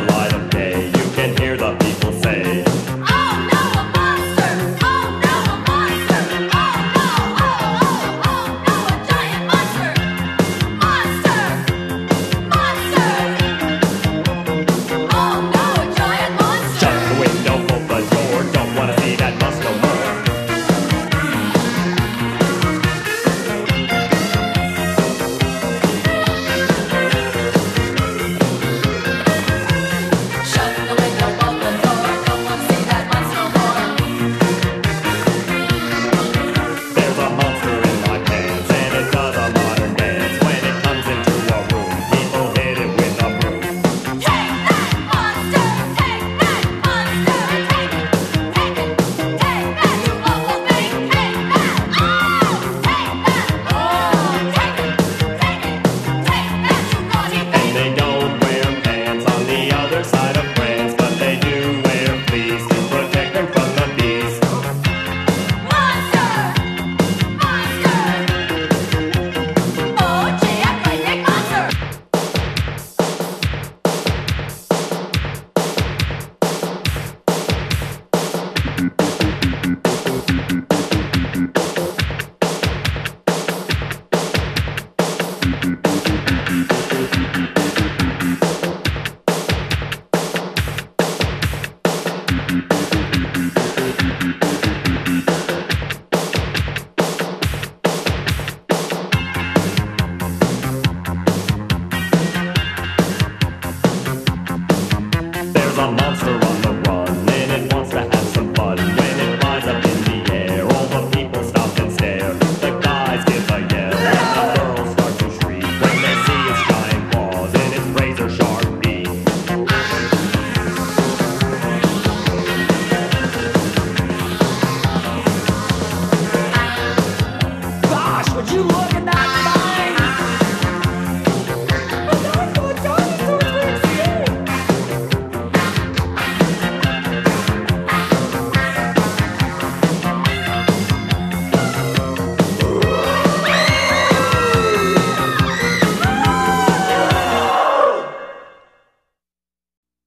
my life. a monster on the